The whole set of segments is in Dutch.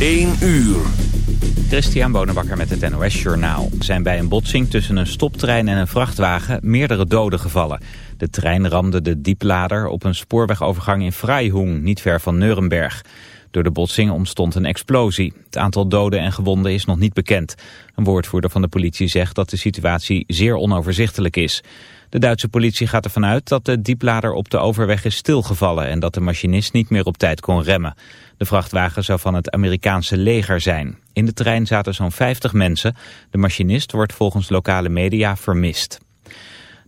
1 uur. Christian Bonenbakker met het NOS Journaal. Zijn bij een botsing tussen een stoptrein en een vrachtwagen meerdere doden gevallen. De trein ramde de dieplader op een spoorwegovergang in Freihung, niet ver van Nuremberg. Door de botsing ontstond een explosie. Het aantal doden en gewonden is nog niet bekend. Een woordvoerder van de politie zegt dat de situatie zeer onoverzichtelijk is. De Duitse politie gaat ervan uit dat de dieplader op de overweg is stilgevallen en dat de machinist niet meer op tijd kon remmen. De vrachtwagen zou van het Amerikaanse leger zijn. In de trein zaten zo'n 50 mensen. De machinist wordt volgens lokale media vermist.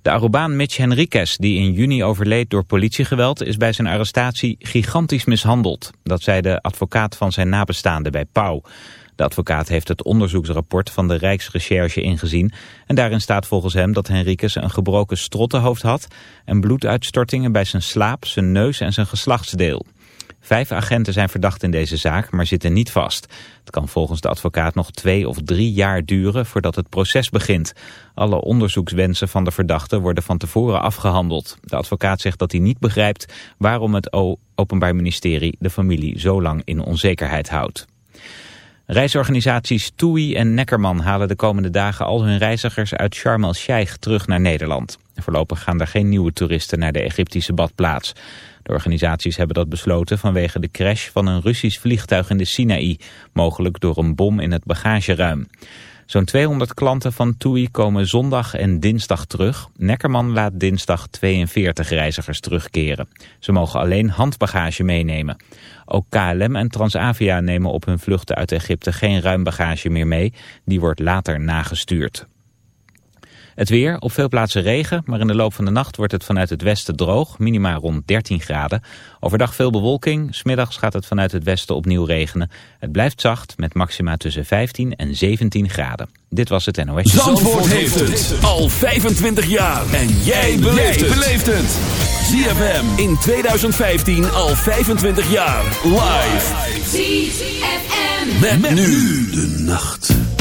De Arubaan Mitch Henriquez, die in juni overleed door politiegeweld, is bij zijn arrestatie gigantisch mishandeld. Dat zei de advocaat van zijn nabestaanden bij Pauw. De advocaat heeft het onderzoeksrapport van de Rijksrecherche ingezien. En daarin staat volgens hem dat Henriquez een gebroken strottenhoofd had... en bloeduitstortingen bij zijn slaap, zijn neus en zijn geslachtsdeel. Vijf agenten zijn verdacht in deze zaak, maar zitten niet vast. Het kan volgens de advocaat nog twee of drie jaar duren voordat het proces begint. Alle onderzoekswensen van de verdachte worden van tevoren afgehandeld. De advocaat zegt dat hij niet begrijpt waarom het Openbaar Ministerie de familie zo lang in onzekerheid houdt. Reisorganisaties TUI en Neckerman halen de komende dagen al hun reizigers uit Sharm el-Sheikh terug naar Nederland. Voorlopig gaan er geen nieuwe toeristen naar de Egyptische badplaats. De organisaties hebben dat besloten vanwege de crash van een Russisch vliegtuig in de Sinaï, mogelijk door een bom in het bagageruim. Zo'n 200 klanten van TUI komen zondag en dinsdag terug. Neckerman laat dinsdag 42 reizigers terugkeren. Ze mogen alleen handbagage meenemen. Ook KLM en Transavia nemen op hun vluchten uit Egypte geen ruim bagage meer mee. Die wordt later nagestuurd. Het weer, op veel plaatsen regen, maar in de loop van de nacht wordt het vanuit het westen droog, minimaal rond 13 graden. Overdag veel bewolking, smiddags gaat het vanuit het westen opnieuw regenen. Het blijft zacht met maxima tussen 15 en 17 graden. Dit was het NOS. Zandvoort, Zandvoort heeft het al 25 jaar. En jij beleeft het. ZFM in 2015 al 25 jaar. Live. ZFM. met nu de nacht.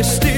Still.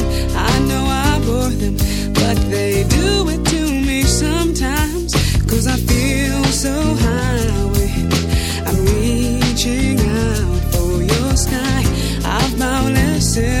so high, I'm reaching out for your sky. I've.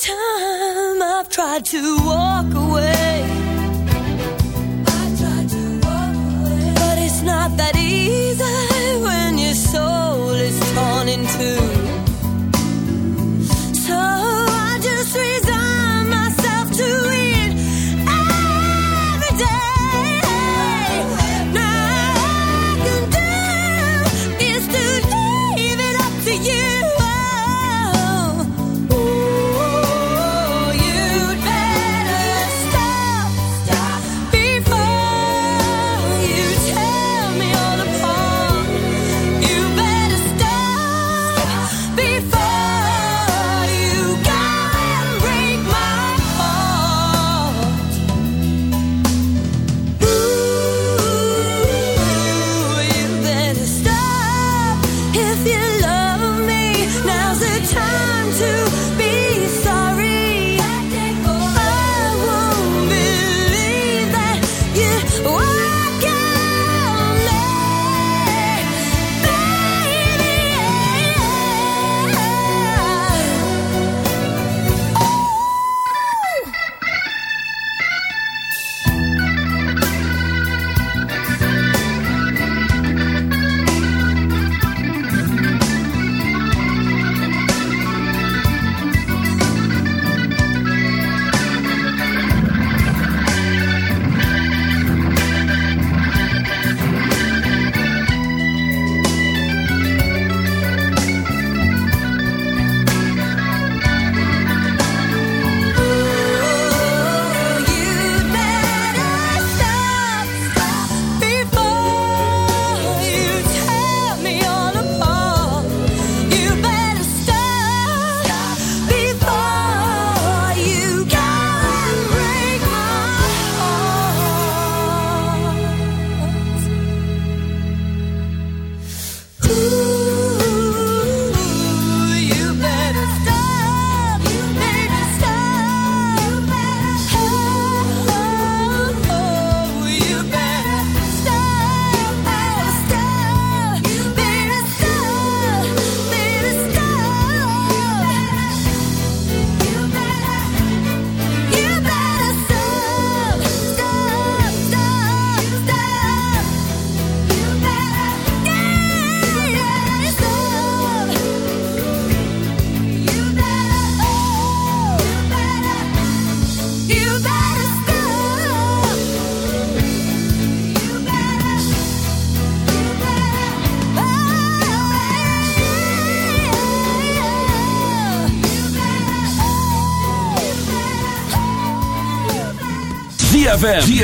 time I've tried to walk away, I tried to walk away. but it's not that easy.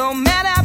so mad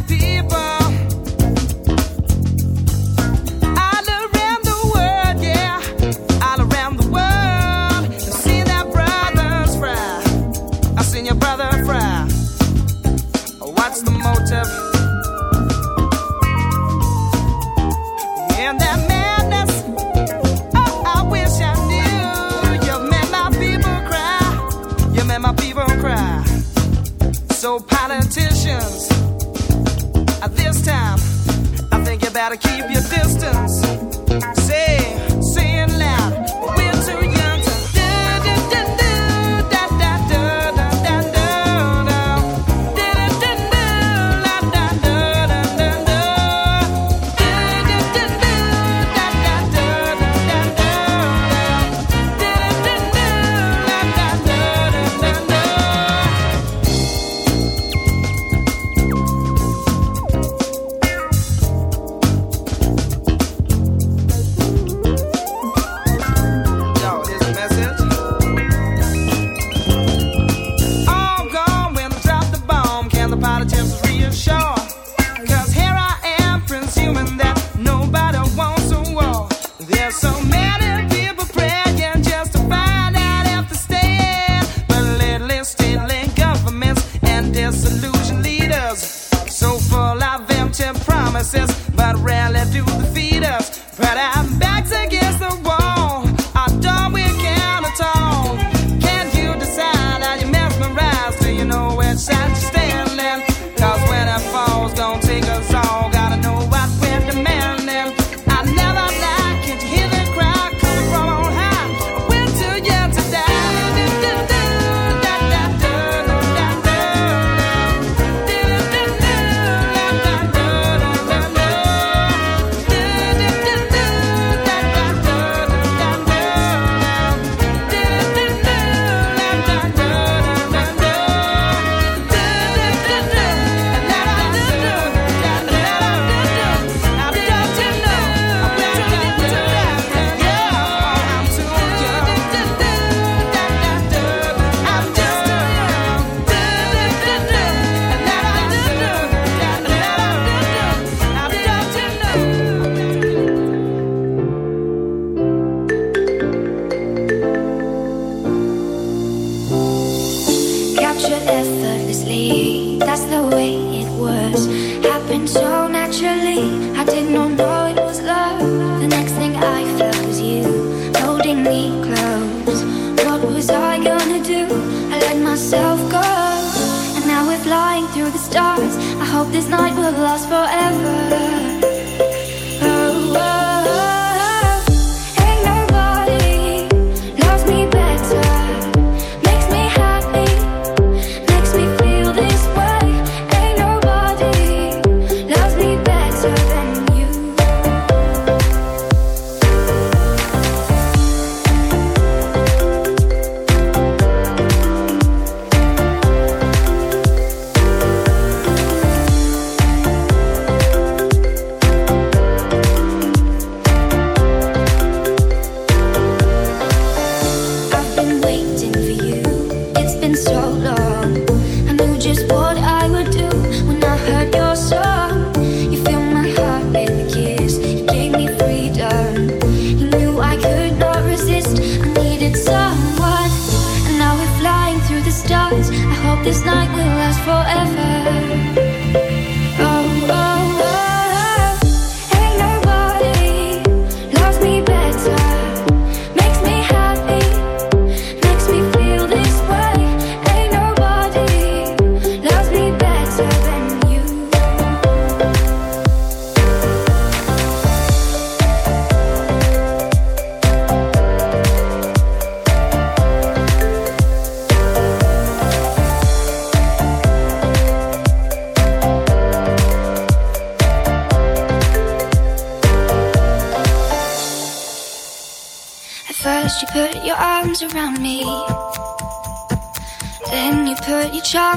forever.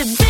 to be